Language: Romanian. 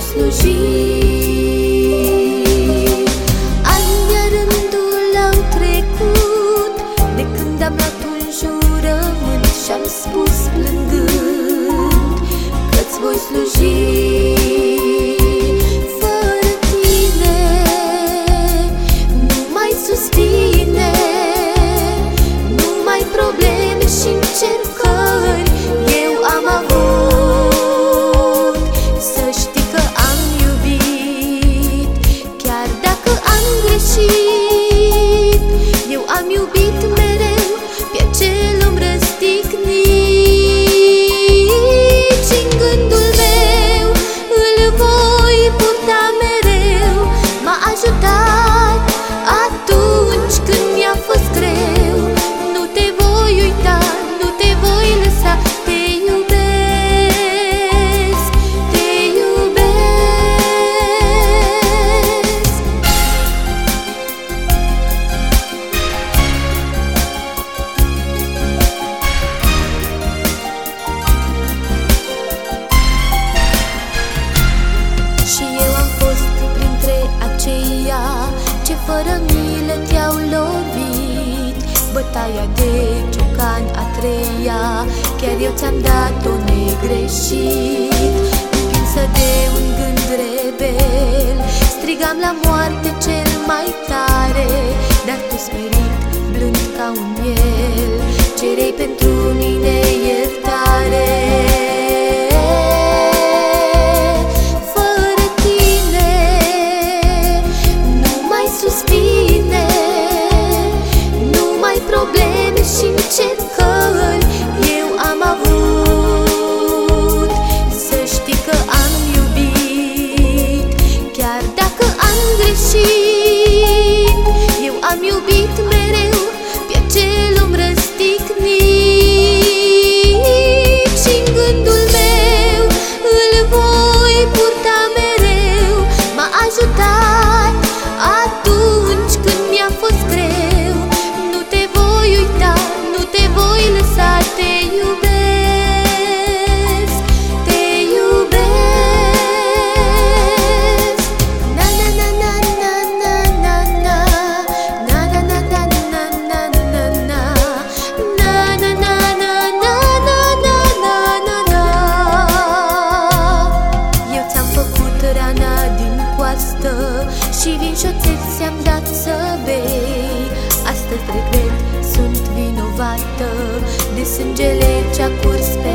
sluji. Ani rândul au trecut De când am luat un jurământ Și-am spus plângând Că-ți voi sluji fără milă te-au lovit Bătaia de ciocan a treia. Chiar eu ți-am dat-o negreșit Împinsă de un gând rebel. Strigam la moarte cel mai tare Dar tu smerit, blând ca un miel. Cerei pentru Și vin și ți-am dat să bei. Astăzi regret, sunt vinovată. De sângele ce-a curs pe